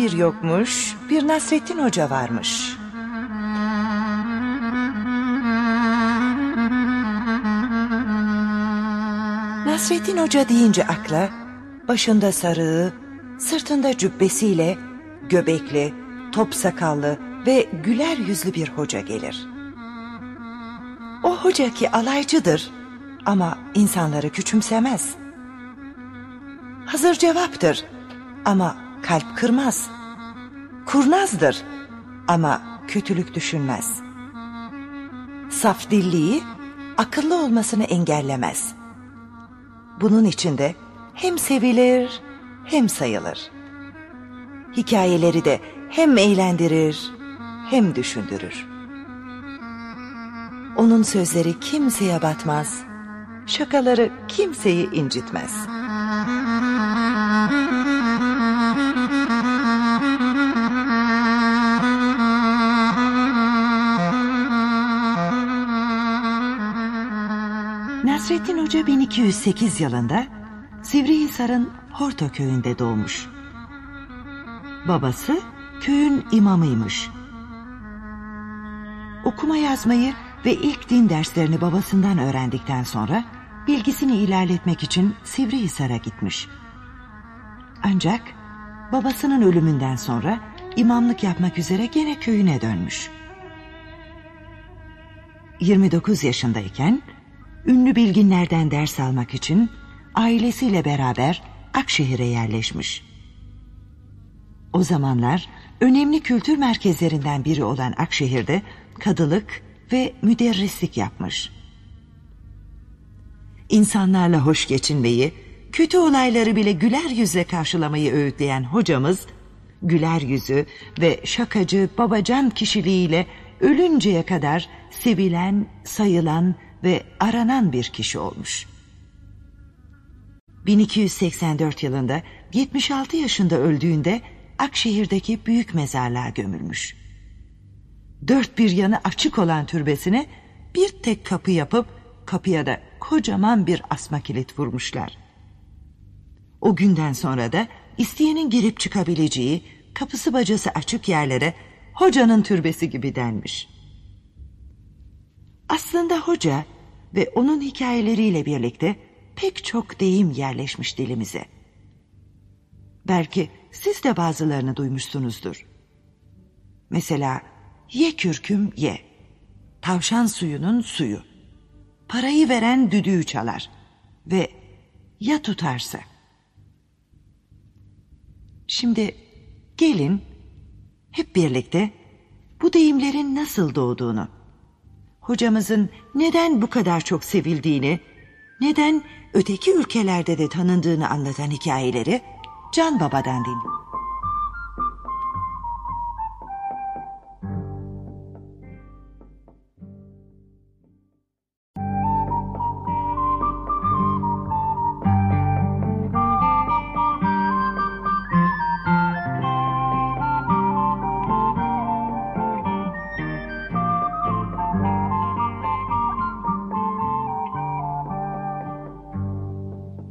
bir yokmuş, bir Nasrettin Hoca varmış. Nasrettin Hoca deyince akla, başında sarığı, sırtında cübbesiyle, göbekli, top sakallı ve güler yüzlü bir hoca gelir. O hoca ki alaycıdır ama insanları küçümsemez. Hazır cevaptır ama kalp kırmaz. Kurnazdır ama kötülük düşünmez. Saf dilliği akıllı olmasını engellemez. Bunun içinde hem sevilir hem sayılır. Hikayeleri de hem eğlendirir hem düşündürür. Onun sözleri kimseye batmaz, şakaları kimseyi incitmez. Nasrettin Hoca 1208 yılında Sivrihisar'ın Horto köyünde doğmuş. Babası köyün imamıymış. Okuma yazmayı ve ilk din derslerini babasından öğrendikten sonra bilgisini ilerletmek için Sivrihisar'a gitmiş. Ancak babasının ölümünden sonra imamlık yapmak üzere gene köyüne dönmüş. 29 yaşındayken ünlü bilginlerden ders almak için ailesiyle beraber Akşehir'e yerleşmiş. O zamanlar önemli kültür merkezlerinden biri olan Akşehir'de kadılık ve müderrislik yapmış. İnsanlarla hoş geçinmeyi, kötü olayları bile güler yüzle karşılamayı öğütleyen hocamız, güler yüzü ve şakacı babacan kişiliğiyle ölünceye kadar sevilen, sayılan ve aranan bir kişi olmuş. 1284 yılında 76 yaşında öldüğünde Akşehir'deki büyük mezarlığa gömülmüş. Dört bir yanı açık olan türbesine bir tek kapı yapıp kapıya da kocaman bir asma kilit vurmuşlar. O günden sonra da isteyenin girip çıkabileceği kapısı bacası açık yerlere hocanın türbesi gibi denmiş. Aslında hoca ve onun hikayeleriyle birlikte pek çok deyim yerleşmiş dilimize. Belki siz de bazılarını duymuşsunuzdur. Mesela ye kürküm ye, tavşan suyunun suyu, parayı veren düdüğü çalar ve ya tutarsa. Şimdi gelin hep birlikte bu deyimlerin nasıl doğduğunu, hocamızın neden bu kadar çok sevildiğini, neden öteki ülkelerde de tanındığını anlatan hikayeleri Can Baba'dan dinleyin.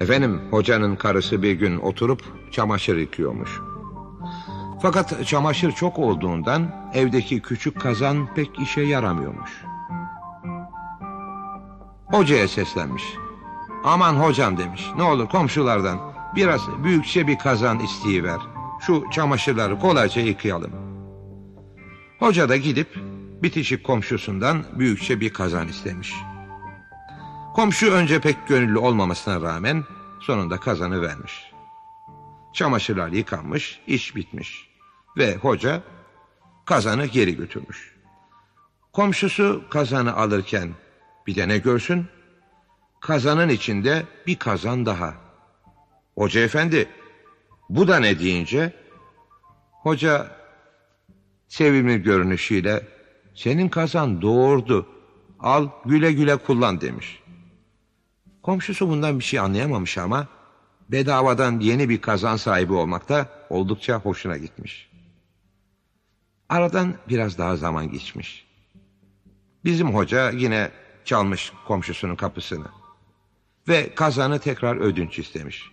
Efendim hocanın karısı bir gün oturup çamaşır yıkıyormuş. Fakat çamaşır çok olduğundan evdeki küçük kazan pek işe yaramıyormuş. Hocaya seslenmiş. Aman hocam demiş ne olur komşulardan biraz büyükçe bir kazan isteyiver. Şu çamaşırları kolayca yıkayalım. Hoca da gidip bitişik komşusundan büyükçe bir kazan istemiş. Komşu önce pek gönüllü olmamasına rağmen sonunda kazanı vermiş. Çamaşırlar yıkanmış, iş bitmiş. Ve hoca kazanı geri götürmüş. Komşusu kazanı alırken bir de ne görsün? Kazanın içinde bir kazan daha. Hoca efendi bu da ne deyince hoca sevimli görünüşüyle senin kazan doğurdu al güle güle kullan demiş. Komşusu bundan bir şey anlayamamış ama bedavadan yeni bir kazan sahibi olmakta oldukça hoşuna gitmiş. Aradan biraz daha zaman geçmiş. Bizim hoca yine çalmış komşusunun kapısını ve kazanı tekrar ödünç istemiş.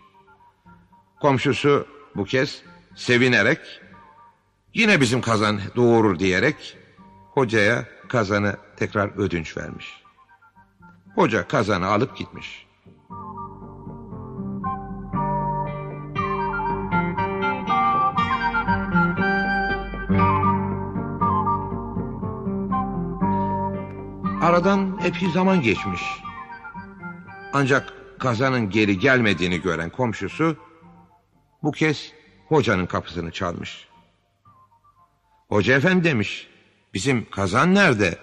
Komşusu bu kez sevinerek Yine bizim kazan doğurur diyerek hocaya kazanı tekrar ödünç vermiş. Hoca kazanı alıp gitmiş. Aradan epey zaman geçmiş. Ancak kazanın geri gelmediğini gören komşusu bu kez hocanın kapısını çalmış. Hoca efendi demiş, bizim kazan nerede?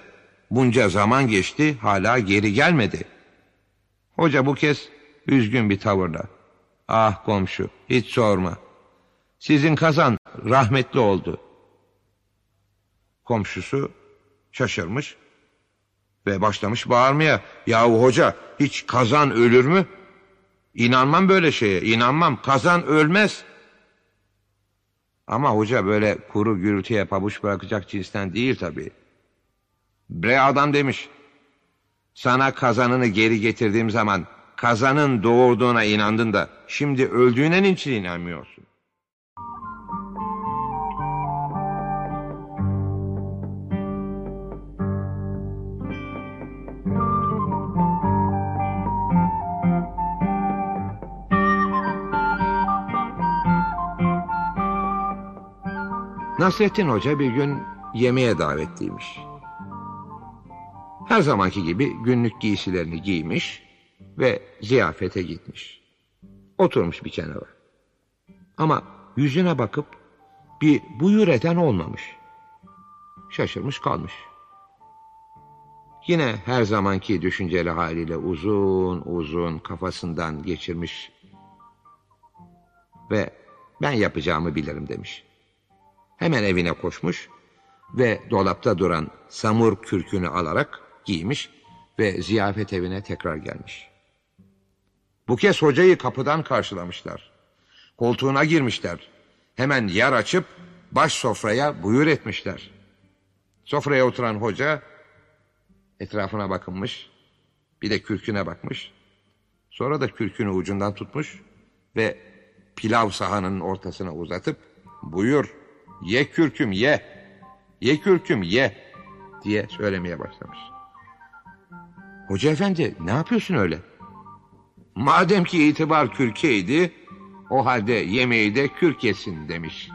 Bunca zaman geçti hala geri gelmedi. Hoca bu kez üzgün bir tavırla. Ah komşu hiç sorma. Sizin kazan rahmetli oldu. Komşusu şaşırmış ve başlamış bağırmaya. Yahu hoca hiç kazan ölür mü? İnanmam böyle şeye inanmam kazan ölmez. Ama hoca böyle kuru gürültüye pabuç bırakacak cinsten değil tabii. Bre adam demiş. Sana kazanını geri getirdiğim zaman kazanın doğurduğuna inandın da şimdi öldüğüne niçin inanmıyorsun? Nasrettin Hoca bir gün yemeğe davetliymiş. Her zamanki gibi günlük giysilerini giymiş ve ziyafete gitmiş. Oturmuş bir kenara. Ama yüzüne bakıp bir buyur eden olmamış. Şaşırmış kalmış. Yine her zamanki düşünceli haliyle uzun uzun kafasından geçirmiş ve ben yapacağımı bilirim demiş. Hemen evine koşmuş ve dolapta duran samur kürkünü alarak giymiş ve ziyafet evine tekrar gelmiş. Bu kez hocayı kapıdan karşılamışlar. Koltuğuna girmişler. Hemen yer açıp baş sofraya buyur etmişler. Sofraya oturan hoca etrafına bakınmış. Bir de kürküne bakmış. Sonra da kürkünü ucundan tutmuş ve pilav sahanının ortasına uzatıp buyur Ye kürküm ye. Ye kürküm ye. Diye söylemeye başlamış. Hoca efendi ne yapıyorsun öyle? Madem ki itibar kürkeydi o halde yemeği de kürk yesin demiş.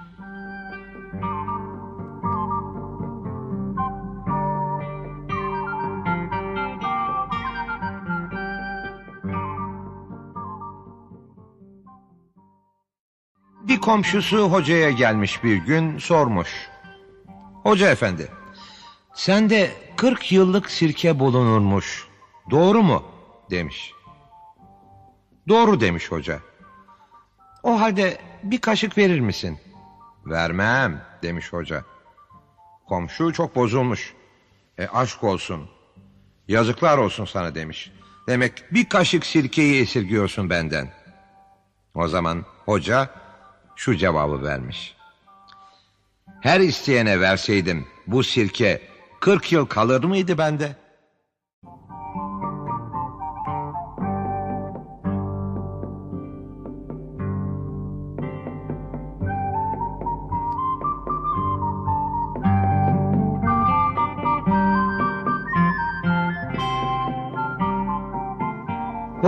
Bir komşusu hocaya gelmiş bir gün sormuş. Hoca efendi, sende 40 yıllık sirke bulunurmuş. Doğru mu? demiş. Doğru demiş hoca. O halde bir kaşık verir misin? Vermem demiş hoca. Komşu çok bozulmuş. E aşk olsun. Yazıklar olsun sana demiş. Demek bir kaşık sirkeyi esirgiyorsun benden. O zaman hoca şu cevabı vermiş. Her isteyene verseydim bu sirke 40 yıl kalır mıydı bende?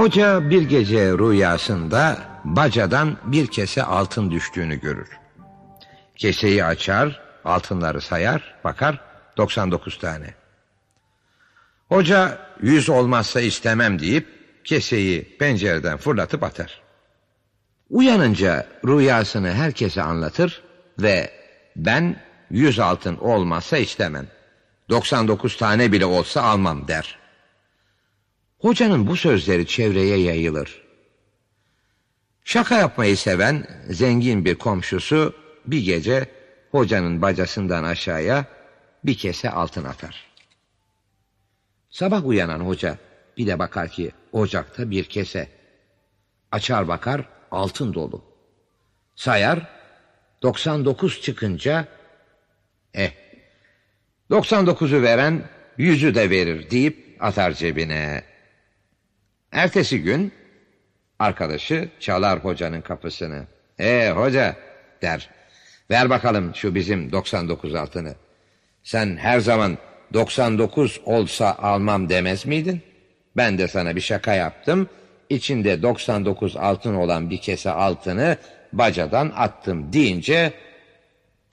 Hoca bir gece rüyasında bacadan bir kese altın düştüğünü görür. Keseyi açar, altınları sayar, bakar 99 tane. Hoca yüz olmazsa istemem deyip keseyi pencereden fırlatıp atar. Uyanınca rüyasını herkese anlatır ve ben yüz altın olmazsa istemem. 99 tane bile olsa almam der. Hocanın bu sözleri çevreye yayılır. Şaka yapmayı seven zengin bir komşusu bir gece hocanın bacasından aşağıya bir kese altın atar. Sabah uyanan hoca bir de bakar ki ocakta bir kese. Açar bakar altın dolu. Sayar 99 çıkınca eh 99'u veren yüzü de verir deyip atar cebine. Ertesi gün Arkadaşı çalar hocanın kapısını. Ee hoca der. Ver bakalım şu bizim 99 altını. Sen her zaman 99 olsa almam demez miydin? Ben de sana bir şaka yaptım. İçinde 99 altın olan bir kese altını bacadan attım deyince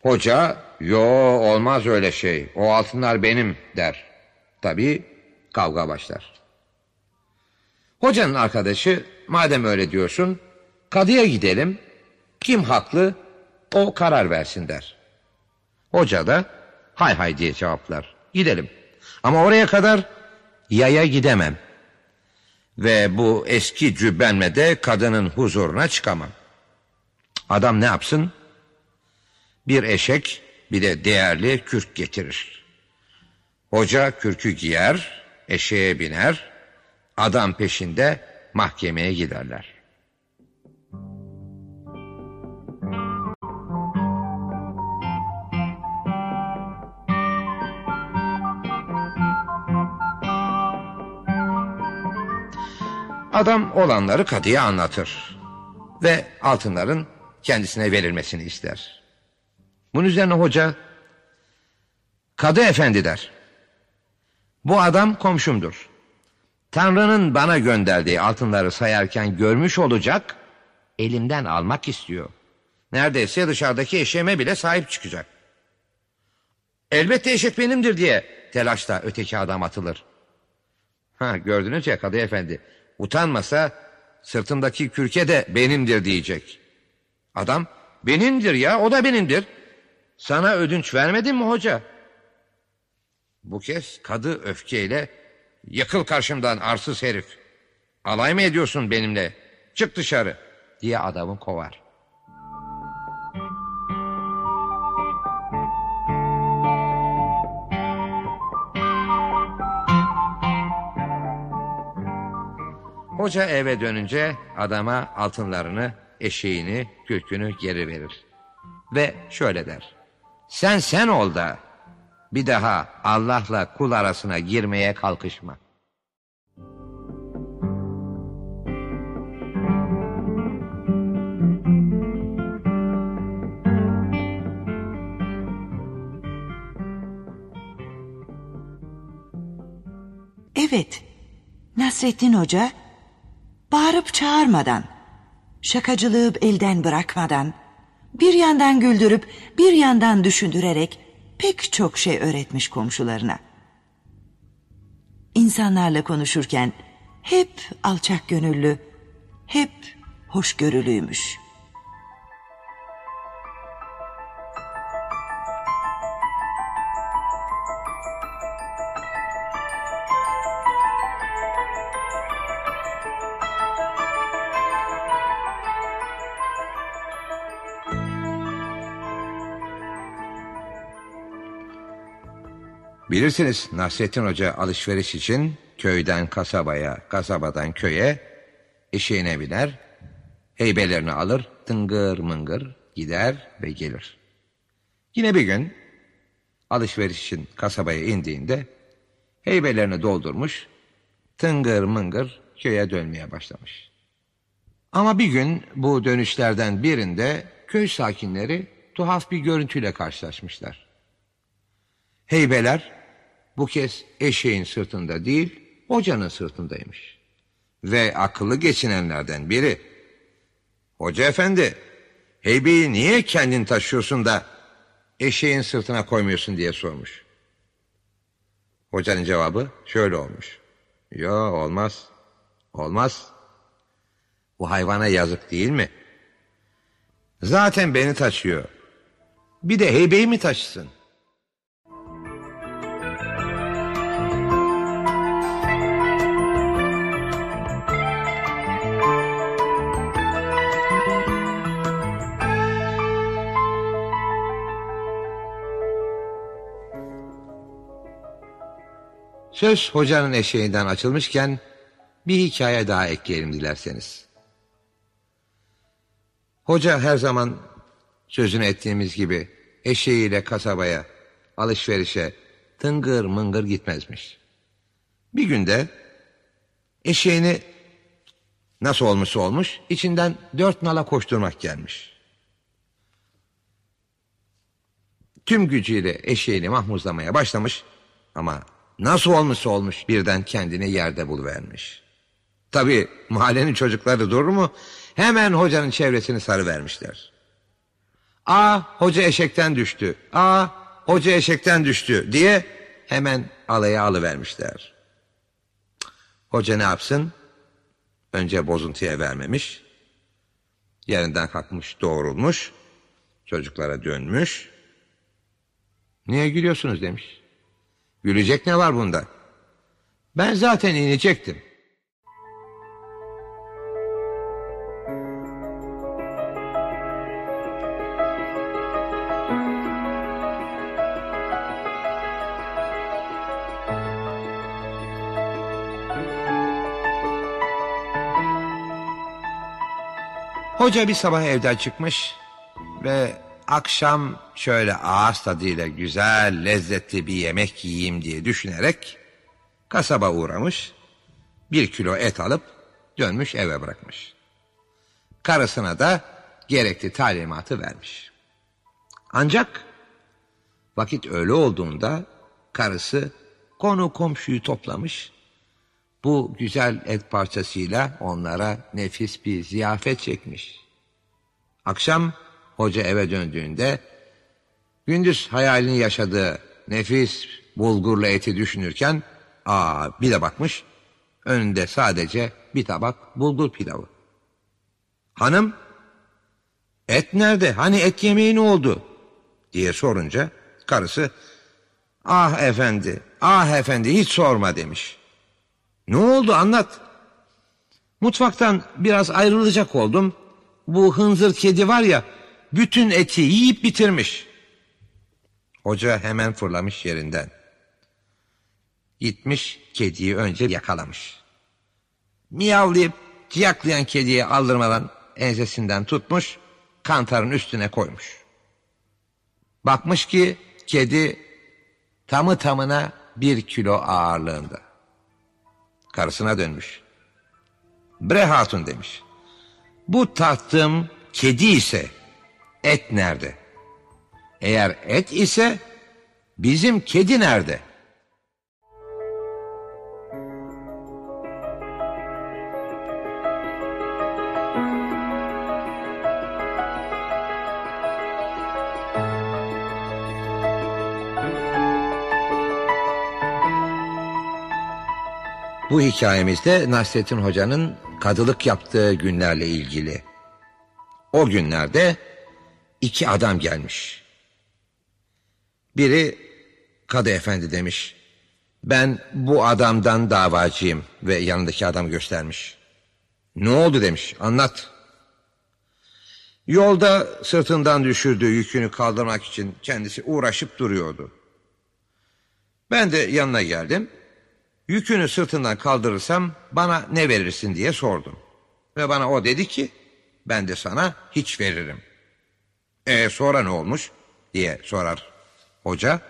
hoca yo olmaz öyle şey o altınlar benim der. Tabii kavga başlar. Hocanın arkadaşı madem öyle diyorsun kadıya gidelim kim haklı o karar versin der. Hoca da hay hay diye cevaplar. Gidelim. Ama oraya kadar yaya gidemem. Ve bu eski cübbenle de kadının huzuruna çıkamam. Adam ne yapsın? Bir eşek bir de değerli kürk getirir. Hoca kürkü giyer, eşeğe biner, adam peşinde mahkemeye giderler. Adam olanları kadıya anlatır ve altınların kendisine verilmesini ister. Bunun üzerine hoca kadı efendi der. Bu adam komşumdur. Tanrı'nın bana gönderdiği altınları sayarken görmüş olacak, elimden almak istiyor. Neredeyse dışarıdaki eşeğime bile sahip çıkacak. Elbette eşek benimdir diye telaşla öteki adam atılır. Ha gördünüz ya kadı efendi Utanmasa sırtımdaki kürke de benimdir diyecek. Adam benimdir ya o da benimdir. Sana ödünç vermedin mi hoca? Bu kez kadı öfkeyle yakıl karşımdan arsız herif. Alay mı ediyorsun benimle? Çık dışarı diye adamı kovar. Hoca eve dönünce adama altınlarını, eşeğini, kürkünü geri verir. Ve şöyle der. Sen sen ol da bir daha Allah'la kul arasına girmeye kalkışma. Evet, Nasrettin Hoca Bağırıp çağırmadan, şakacılığı elden bırakmadan, bir yandan güldürüp bir yandan düşündürerek pek çok şey öğretmiş komşularına. İnsanlarla konuşurken hep alçak gönüllü, hep hoşgörülüymüş.'' Bilirsiniz Nasrettin Hoca alışveriş için köyden kasabaya, kasabadan köye eşeğine biner, heybelerini alır, tıngır mıngır gider ve gelir. Yine bir gün alışveriş için kasabaya indiğinde heybelerini doldurmuş, tıngır mıngır köye dönmeye başlamış. Ama bir gün bu dönüşlerden birinde köy sakinleri tuhaf bir görüntüyle karşılaşmışlar. Heybeler bu kez eşeğin sırtında değil, hocanın sırtındaymış. Ve akıllı geçinenlerden biri, Hoca efendi, heybeyi niye kendin taşıyorsun da eşeğin sırtına koymuyorsun diye sormuş. Hocanın cevabı şöyle olmuş. Yo olmaz, olmaz. Bu hayvana yazık değil mi? Zaten beni taşıyor. Bir de heybeyi mi taşısın? Söz hocanın eşeğinden açılmışken bir hikaye daha ekleyelim dilerseniz. Hoca her zaman sözünü ettiğimiz gibi eşeğiyle kasabaya, alışverişe tıngır mıngır gitmezmiş. Bir günde eşeğini nasıl olmuş olmuş içinden dört nala koşturmak gelmiş. tüm gücüyle eşeğini mahmuzlamaya başlamış ama nasıl olmuşsa olmuş birden kendini yerde buluvermiş. Tabii mahallenin çocukları durur mu? Hemen hocanın çevresini sarı vermişler. Aa hoca eşekten düştü. Aa hoca eşekten düştü diye hemen alaya alıvermişler. Hoca ne yapsın? Önce bozuntuya vermemiş. Yerinden kalkmış doğrulmuş. Çocuklara dönmüş. Niye gülüyorsunuz demiş. Gülecek ne var bunda? Ben zaten inecektim. Hoca bir sabah evden çıkmış ve akşam şöyle ağız tadıyla güzel, lezzetli bir yemek yiyeyim diye düşünerek kasaba uğramış, bir kilo et alıp dönmüş eve bırakmış. Karısına da gerekli talimatı vermiş. Ancak vakit öyle olduğunda karısı konu komşuyu toplamış, bu güzel et parçasıyla onlara nefis bir ziyafet çekmiş. Akşam hoca eve döndüğünde gündüz hayalini yaşadığı nefis bulgurlu eti düşünürken aa bir de bakmış önünde sadece bir tabak bulgur pilavı. Hanım et nerede hani et yemeği ne oldu diye sorunca karısı ah efendi ah efendi hiç sorma demiş. Ne oldu anlat. Mutfaktan biraz ayrılacak oldum. Bu hınzır kedi var ya bütün eti yiyip bitirmiş. Hoca hemen fırlamış yerinden. Gitmiş kediyi önce yakalamış. Miyavlayıp ciyaklayan kediye aldırmadan ensesinden tutmuş, kantarın üstüne koymuş. Bakmış ki kedi tamı tamına bir kilo ağırlığında. Karısına dönmüş. Bre hatun demiş. Bu tattığım kedi ise et nerede? Eğer et ise bizim kedi nerede? Bu hikayemizde Nasrettin Hoca'nın kadılık yaptığı günlerle ilgili. O günlerde iki adam gelmiş. Biri kadı efendi demiş. Ben bu adamdan davacıyım ve yanındaki adam göstermiş. Ne oldu demiş anlat. Yolda sırtından düşürdüğü yükünü kaldırmak için kendisi uğraşıp duruyordu. Ben de yanına geldim. Yükünü sırtından kaldırırsam bana ne verirsin diye sordum. Ve bana o dedi ki ben de sana hiç veririm. E sonra ne olmuş diye sorar hoca.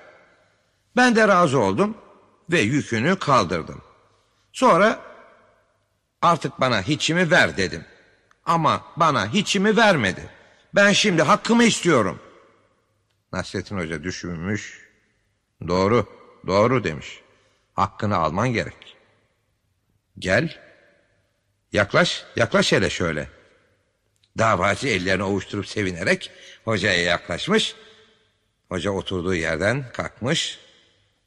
Ben de razı oldum ve yükünü kaldırdım. Sonra artık bana hiçimi ver dedim. Ama bana hiçimi vermedi. Ben şimdi hakkımı istiyorum. Nasrettin Hoca düşünmüş. Doğru, doğru demiş. Hakkını alman gerek. Gel. Yaklaş, yaklaş hele şöyle. Davacı ellerini ovuşturup sevinerek hocaya yaklaşmış. Hoca oturduğu yerden kalkmış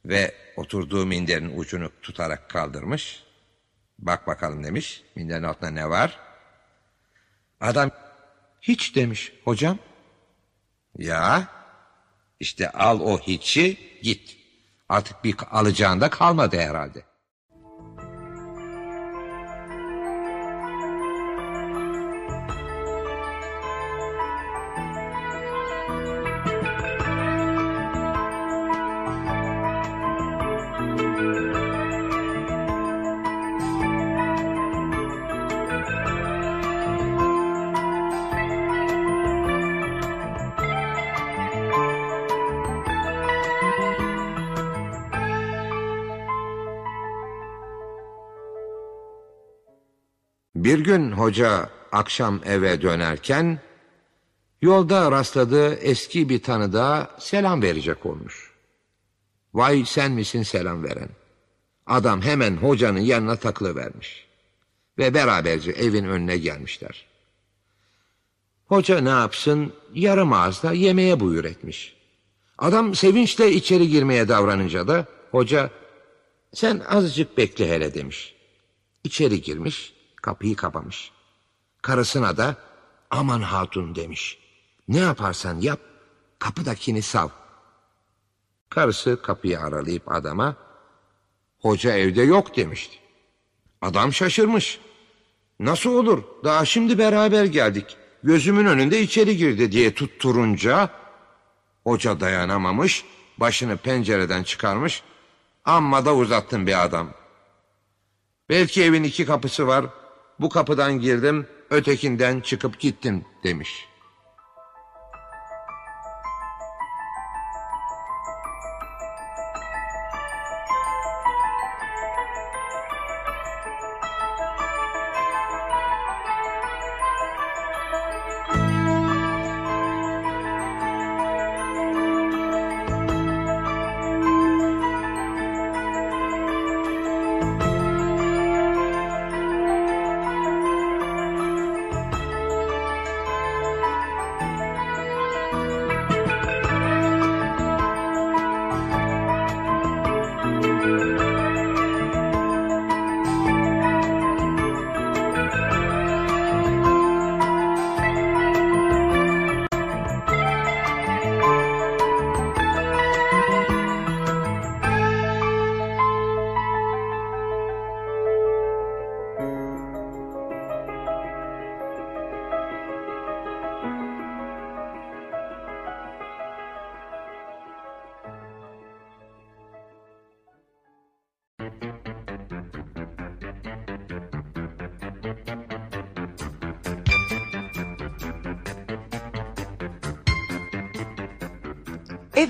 ve oturduğu minderin ucunu tutarak kaldırmış. Bak bakalım demiş. Minderin altında ne var? Adam hiç demiş hocam. Ya işte al o hiçi git. Artık bir alacağında kalmadı herhalde. Hoca akşam eve dönerken Yolda rastladığı eski bir tanıdığa selam verecek olmuş. Vay sen misin selam veren? Adam hemen hocanın yanına takılıvermiş. Ve beraberce evin önüne gelmişler. Hoca ne yapsın yarım ağızda yemeğe buyur etmiş. Adam sevinçle içeri girmeye davranınca da hoca sen azıcık bekle hele demiş. İçeri girmiş kapıyı kapamış. Karısına da aman hatun demiş. Ne yaparsan yap kapıdakini sav. Karısı kapıyı aralayıp adama hoca evde yok demişti. Adam şaşırmış. Nasıl olur daha şimdi beraber geldik. Gözümün önünde içeri girdi diye tutturunca hoca dayanamamış başını pencereden çıkarmış amma da uzattın bir adam. Belki evin iki kapısı var bu kapıdan girdim ötekinden çıkıp gittim demiş.''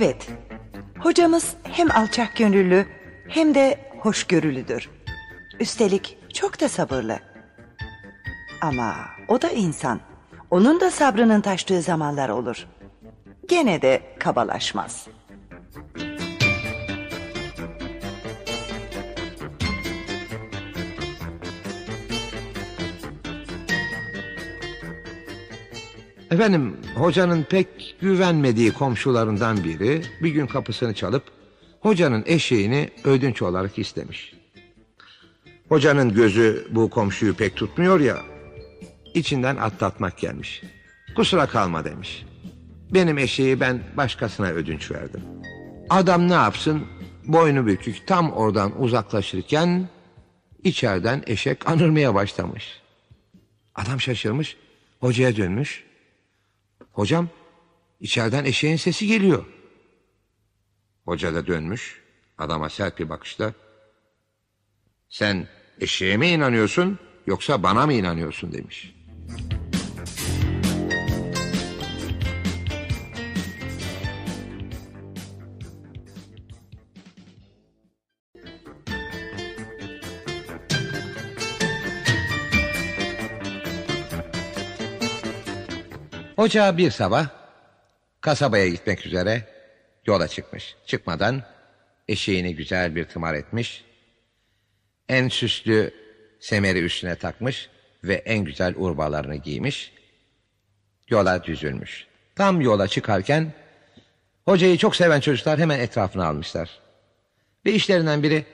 Evet, hocamız hem alçak gönüllü hem de hoşgörülüdür. Üstelik çok da sabırlı. Ama o da insan. Onun da sabrının taştığı zamanlar olur. Gene de kabalaşmaz. Efendim hocanın pek güvenmediği komşularından biri bir gün kapısını çalıp hocanın eşeğini ödünç olarak istemiş. Hocanın gözü bu komşuyu pek tutmuyor ya içinden atlatmak gelmiş. Kusura kalma demiş. Benim eşeği ben başkasına ödünç verdim. Adam ne yapsın boynu bükük tam oradan uzaklaşırken içeriden eşek anırmaya başlamış. Adam şaşırmış hocaya dönmüş. Hocam içeriden eşeğin sesi geliyor. Hoca da dönmüş adama sert bir bakışla. Sen eşeğe mi inanıyorsun yoksa bana mı inanıyorsun demiş. Hoca bir sabah kasabaya gitmek üzere yola çıkmış. Çıkmadan eşeğini güzel bir tımar etmiş. En süslü semeri üstüne takmış ve en güzel urbalarını giymiş. Yola düzülmüş. Tam yola çıkarken hocayı çok seven çocuklar hemen etrafına almışlar. Ve işlerinden biri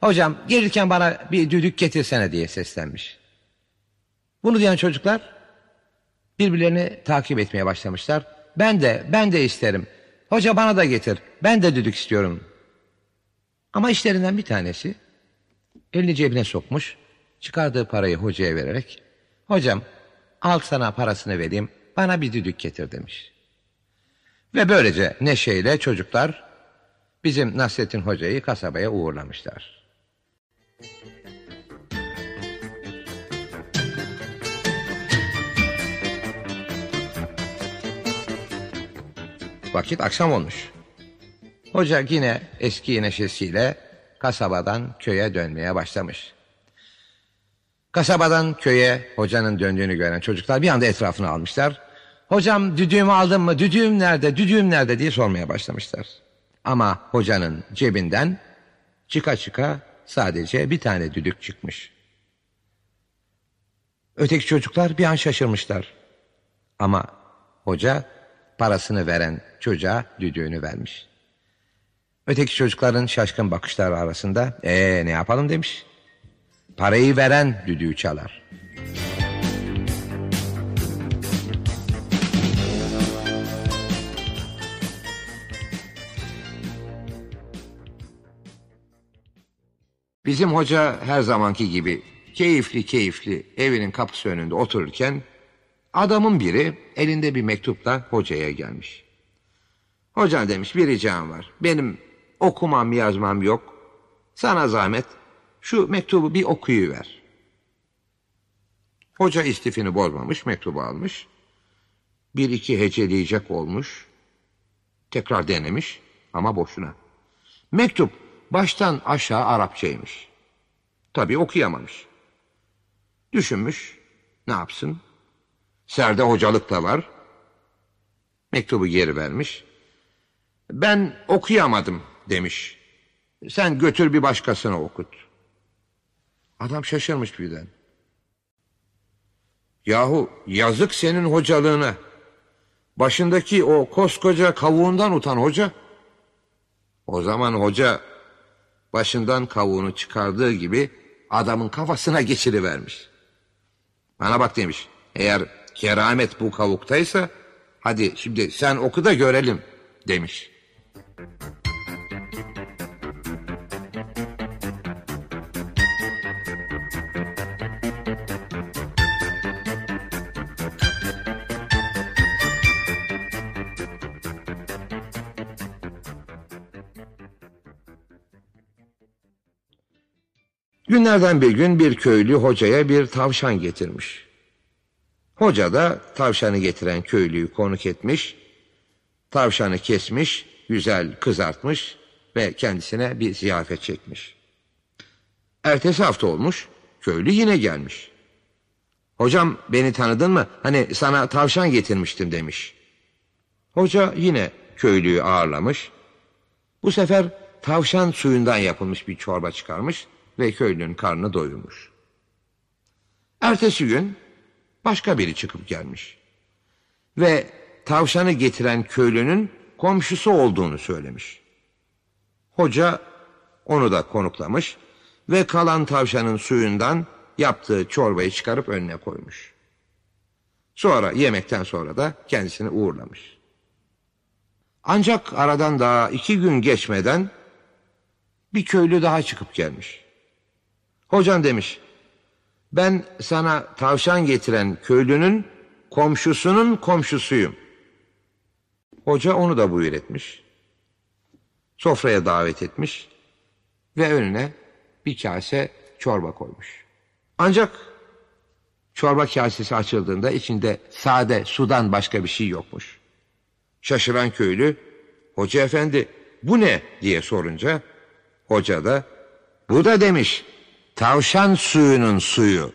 hocam gelirken bana bir düdük getirsene diye seslenmiş. Bunu diyen çocuklar Birbirlerini takip etmeye başlamışlar. Ben de, ben de isterim. Hoca bana da getir. Ben de düdük istiyorum. Ama işlerinden bir tanesi elini cebine sokmuş. Çıkardığı parayı hocaya vererek hocam al sana parasını vereyim bana bir düdük getir demiş. Ve böylece neşeyle çocuklar bizim Nasrettin Hoca'yı kasabaya uğurlamışlar. Vakit akşam olmuş. Hoca yine eski neşesiyle kasabadan köye dönmeye başlamış. Kasabadan köye hocanın döndüğünü gören çocuklar bir anda etrafını almışlar. Hocam düdüğümü aldın mı? Düdüğüm nerede? Düdüğüm nerede diye sormaya başlamışlar. Ama hocanın cebinden çıka çıka sadece bir tane düdük çıkmış. Öteki çocuklar bir an şaşırmışlar. Ama hoca parasını veren çocuğa düdüğünü vermiş. Öteki çocukların şaşkın bakışları arasında ee ne yapalım demiş. Parayı veren düdüğü çalar. Bizim hoca her zamanki gibi keyifli keyifli evinin kapısı önünde otururken adamın biri elinde bir mektupla hocaya gelmiş. Hocam demiş bir ricam var. Benim okumam yazmam yok. Sana zahmet şu mektubu bir okuyuver. Hoca istifini bozmamış mektubu almış. Bir iki heceleyecek olmuş. Tekrar denemiş ama boşuna. Mektup baştan aşağı Arapçaymış. Tabii okuyamamış. Düşünmüş ne yapsın? Serde hocalık da var. Mektubu geri vermiş. Ben okuyamadım demiş. Sen götür bir başkasına okut. Adam şaşırmış birden. Yahu yazık senin hocalığına. Başındaki o koskoca kavuğundan utan hoca. O zaman hoca başından kavuğunu çıkardığı gibi adamın kafasına geçirivermiş. Bana bak demiş. Eğer keramet bu kavuktaysa hadi şimdi sen oku da görelim demiş. Günlerden bir gün bir köylü hocaya bir tavşan getirmiş. Hoca da tavşanı getiren köylüyü konuk etmiş, tavşanı kesmiş, güzel kızartmış ve kendisine bir ziyafet çekmiş. Ertesi hafta olmuş, köylü yine gelmiş. Hocam beni tanıdın mı? Hani sana tavşan getirmiştim demiş. Hoca yine köylüyü ağırlamış. Bu sefer tavşan suyundan yapılmış bir çorba çıkarmış ve köylünün karnını doyurmuş. Ertesi gün başka biri çıkıp gelmiş. Ve tavşanı getiren köylünün komşusu olduğunu söylemiş. Hoca onu da konuklamış ve kalan tavşanın suyundan yaptığı çorbayı çıkarıp önüne koymuş. Sonra yemekten sonra da kendisini uğurlamış. Ancak aradan daha iki gün geçmeden bir köylü daha çıkıp gelmiş. Hocan demiş, ben sana tavşan getiren köylünün komşusunun komşusuyum. Hoca onu da buyur etmiş. Sofraya davet etmiş ve önüne bir kase çorba koymuş. Ancak çorba kasesi açıldığında içinde sade sudan başka bir şey yokmuş. Şaşıran köylü, hoca efendi bu ne diye sorunca, hoca da bu da demiş Tavşan suyunun suyu.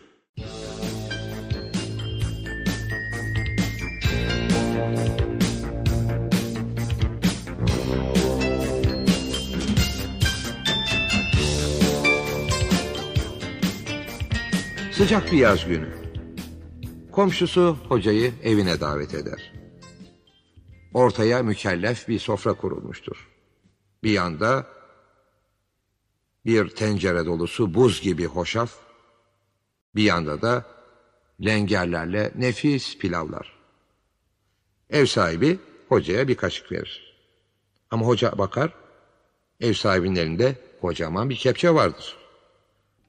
Sıcak bir yaz günü. Komşusu hocayı evine davet eder. Ortaya mükellef bir sofra kurulmuştur. Bir yanda bir tencere dolusu buz gibi hoşaf, bir yanda da lengerlerle nefis pilavlar. Ev sahibi hocaya bir kaşık verir. Ama hoca bakar, ev sahibinin elinde kocaman bir kepçe vardır.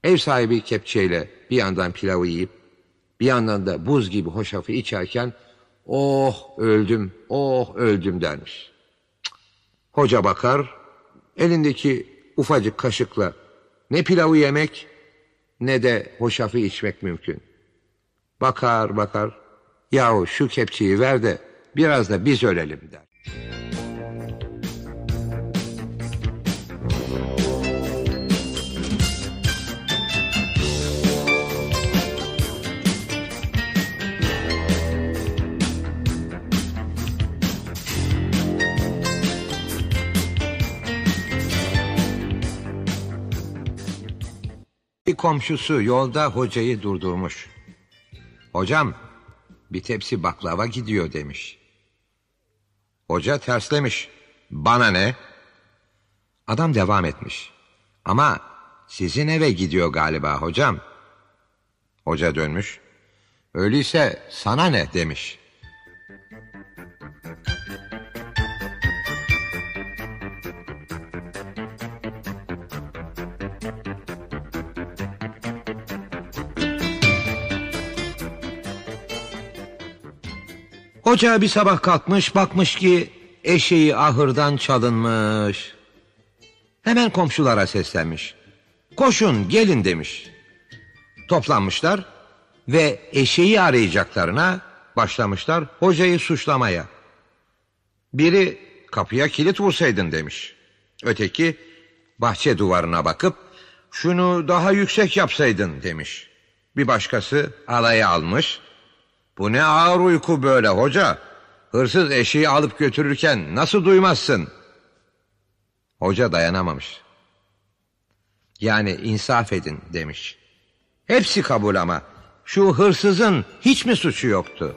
Ev sahibi kepçeyle bir yandan pilavı yiyip, bir yandan da buz gibi hoşafı içerken, oh öldüm, oh öldüm dermiş. Hoca bakar, elindeki ufacık kaşıkla ne pilavı yemek ne de hoşafı içmek mümkün. Bakar bakar, yahu şu kepçeyi ver de biraz da biz ölelim der. Bir komşusu yolda hocayı durdurmuş. Hocam bir tepsi baklava gidiyor demiş. Hoca terslemiş. Bana ne? Adam devam etmiş. Ama sizin eve gidiyor galiba hocam. Hoca dönmüş. Öyleyse sana ne demiş. Hoca bir sabah kalkmış bakmış ki eşeği ahırdan çalınmış. Hemen komşulara seslenmiş. Koşun gelin demiş. Toplanmışlar ve eşeği arayacaklarına başlamışlar hocayı suçlamaya. Biri kapıya kilit vursaydın demiş. Öteki bahçe duvarına bakıp şunu daha yüksek yapsaydın demiş. Bir başkası alaya almış. Bu ne ağır uyku böyle hoca. Hırsız eşeği alıp götürürken nasıl duymazsın? Hoca dayanamamış. Yani insaf edin demiş. Hepsi kabul ama şu hırsızın hiç mi suçu yoktu?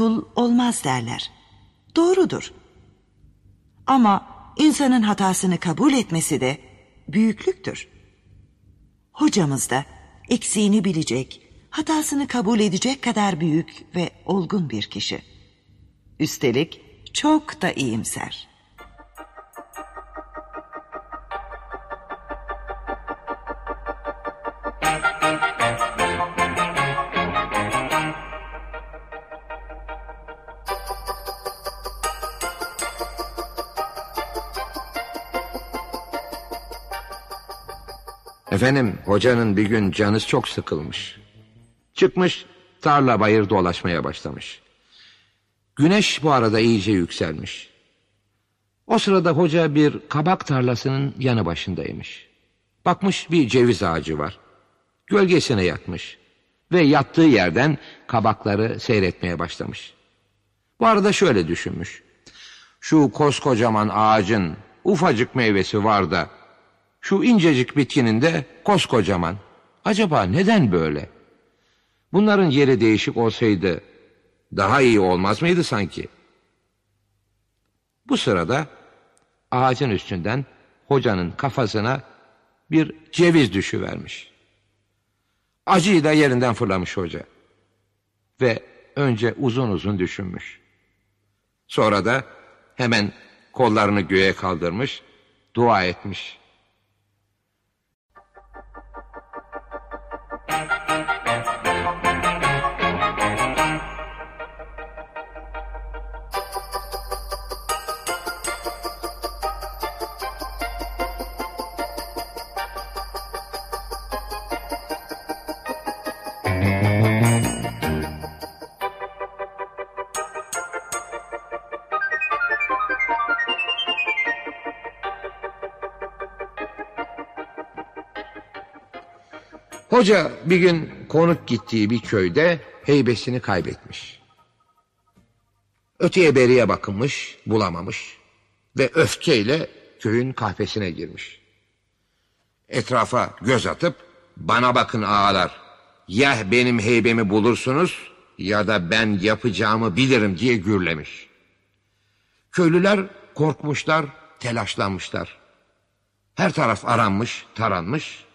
Kul olmaz derler. Doğrudur. Ama insanın hatasını kabul etmesi de büyüklüktür. Hocamız da eksiğini bilecek, hatasını kabul edecek kadar büyük ve olgun bir kişi. Üstelik çok da iyimser. Efendim hocanın bir gün canı çok sıkılmış. Çıkmış tarla bayır dolaşmaya başlamış. Güneş bu arada iyice yükselmiş. O sırada hoca bir kabak tarlasının yanı başındaymış. Bakmış bir ceviz ağacı var. Gölgesine yatmış. Ve yattığı yerden kabakları seyretmeye başlamış. Bu arada şöyle düşünmüş. Şu koskocaman ağacın ufacık meyvesi var da şu incecik bitkinin de koskocaman. Acaba neden böyle? Bunların yeri değişik olsaydı daha iyi olmaz mıydı sanki? Bu sırada ağacın üstünden hocanın kafasına bir ceviz düşüvermiş. Acıyı da yerinden fırlamış hoca. Ve önce uzun uzun düşünmüş. Sonra da hemen kollarını göğe kaldırmış, dua etmiş. Thank you. Hoca bir gün konuk gittiği bir köyde heybesini kaybetmiş. Öteye beriye bakınmış, bulamamış ve öfkeyle köyün kahvesine girmiş. Etrafa göz atıp bana bakın ağalar ya benim heybemi bulursunuz ya da ben yapacağımı bilirim diye gürlemiş. Köylüler korkmuşlar, telaşlanmışlar. Her taraf aranmış, taranmış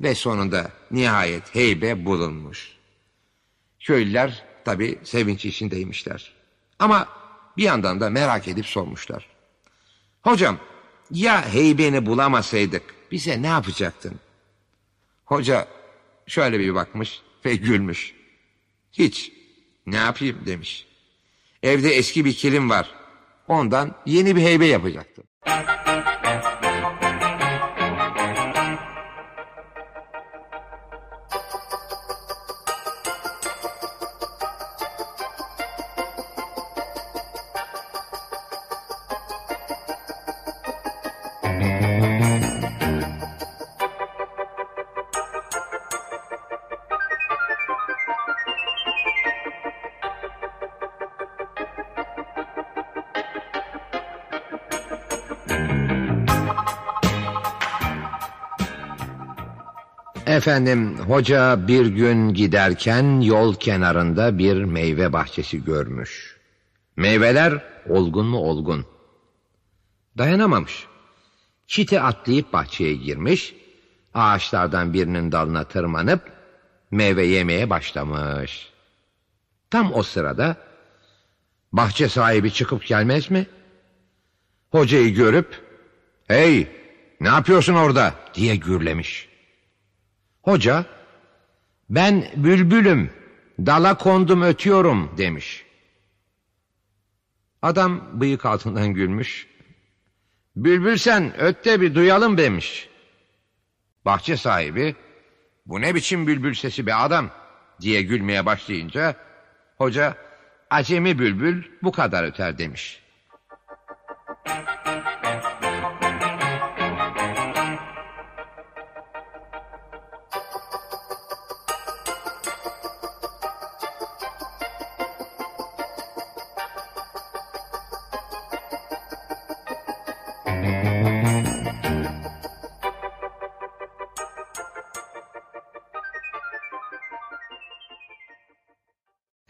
ve sonunda nihayet heybe bulunmuş. Köylüler tabi sevinç içindeymişler. Ama bir yandan da merak edip sormuşlar. Hocam ya heybeni bulamasaydık bize ne yapacaktın? Hoca şöyle bir bakmış ve gülmüş. Hiç ne yapayım demiş. Evde eski bir kilim var. Ondan yeni bir heybe yapacaktım. Efendim hoca bir gün giderken yol kenarında bir meyve bahçesi görmüş. Meyveler olgun mu olgun. Dayanamamış. Çite atlayıp bahçeye girmiş. Ağaçlardan birinin dalına tırmanıp meyve yemeye başlamış. Tam o sırada bahçe sahibi çıkıp gelmez mi? Hocayı görüp hey ne yapıyorsun orada diye gürlemiş. Hoca ben bülbülüm dala kondum ötüyorum demiş. Adam bıyık altından gülmüş. Bülbül sen öt de bir duyalım demiş. Bahçe sahibi bu ne biçim bülbül sesi be adam diye gülmeye başlayınca hoca acemi bülbül bu kadar öter demiş.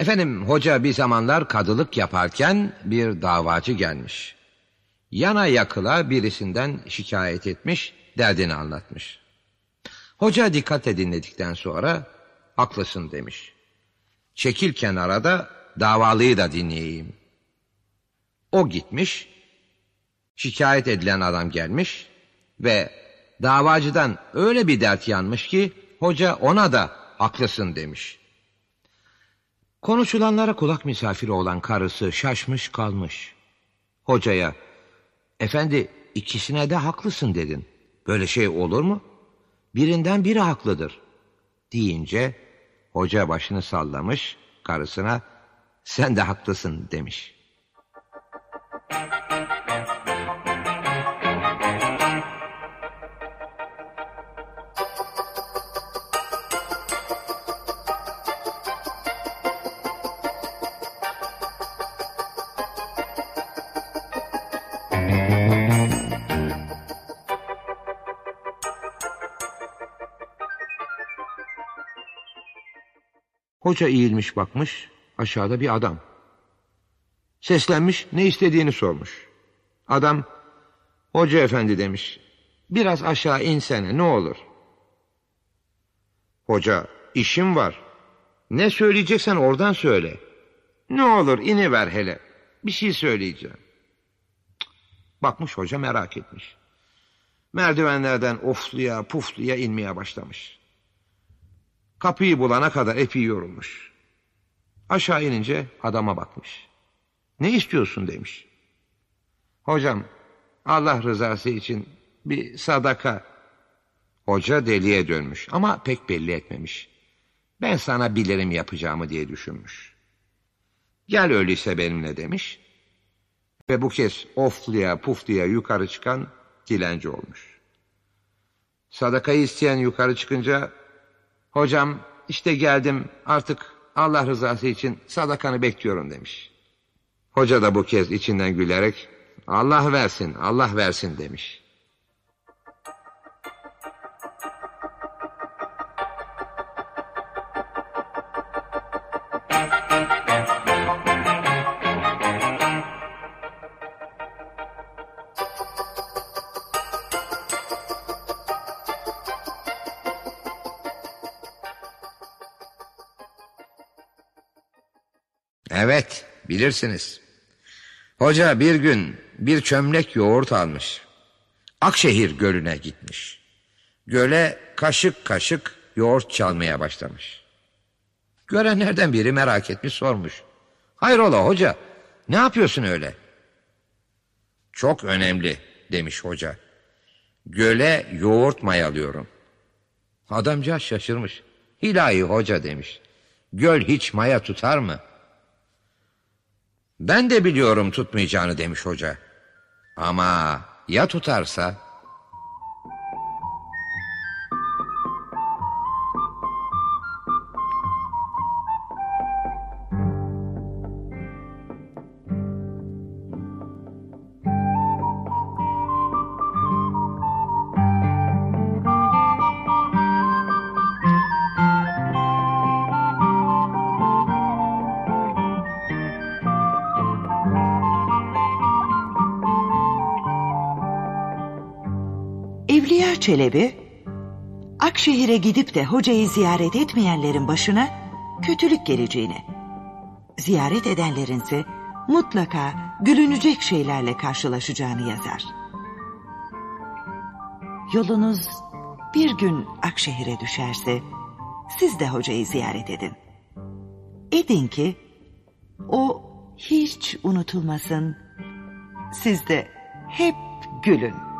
Efendim hoca bir zamanlar kadılık yaparken bir davacı gelmiş. Yana yakıla birisinden şikayet etmiş, derdini anlatmış. Hoca dikkatle dinledikten sonra haklısın demiş. Çekil kenara da davalıyı da dinleyeyim. O gitmiş, şikayet edilen adam gelmiş ve davacıdan öyle bir dert yanmış ki hoca ona da haklısın demiş. Konuşulanlara kulak misafiri olan karısı şaşmış kalmış. Hocaya, efendi ikisine de haklısın dedin. Böyle şey olur mu? Birinden biri haklıdır. Deyince hoca başını sallamış karısına sen de haklısın demiş. Hoca eğilmiş bakmış, aşağıda bir adam. Seslenmiş, ne istediğini sormuş. Adam, hoca efendi demiş, biraz aşağı insene ne olur. Hoca, işim var. Ne söyleyeceksen oradan söyle. Ne olur iniver hele. Bir şey söyleyeceğim. Bakmış hoca merak etmiş. Merdivenlerden ofluya pufluya inmeye başlamış. Kapıyı bulana kadar epey yorulmuş. Aşağı inince adama bakmış. Ne istiyorsun demiş. Hocam Allah rızası için bir sadaka. Hoca deliye dönmüş ama pek belli etmemiş. Ben sana bilirim yapacağımı diye düşünmüş. Gel öyleyse benimle demiş. Ve bu kez ofluya pufluya yukarı çıkan dilenci olmuş. Sadakayı isteyen yukarı çıkınca Hocam işte geldim artık Allah rızası için sadakanı bekliyorum demiş. Hoca da bu kez içinden gülerek Allah versin Allah versin demiş. Bilirsiniz. Hoca bir gün bir çömlek yoğurt almış. Akşehir gölüne gitmiş. Göle kaşık kaşık yoğurt çalmaya başlamış. Görenlerden biri merak etmiş sormuş. Hayrola hoca ne yapıyorsun öyle? Çok önemli demiş hoca. Göle yoğurt mayalıyorum. Adamca şaşırmış. İlahi hoca demiş. Göl hiç maya tutar mı?'' Ben de biliyorum tutmayacağını demiş hoca. Ama ya tutarsa? Çelebi, Akşehir'e gidip de hocayı ziyaret etmeyenlerin başına kötülük geleceğini, ziyaret edenlerinse mutlaka gülünecek şeylerle karşılaşacağını yazar. Yolunuz bir gün Akşehir'e düşerse siz de hocayı ziyaret edin. Edin ki o hiç unutulmasın. Siz de hep gülün.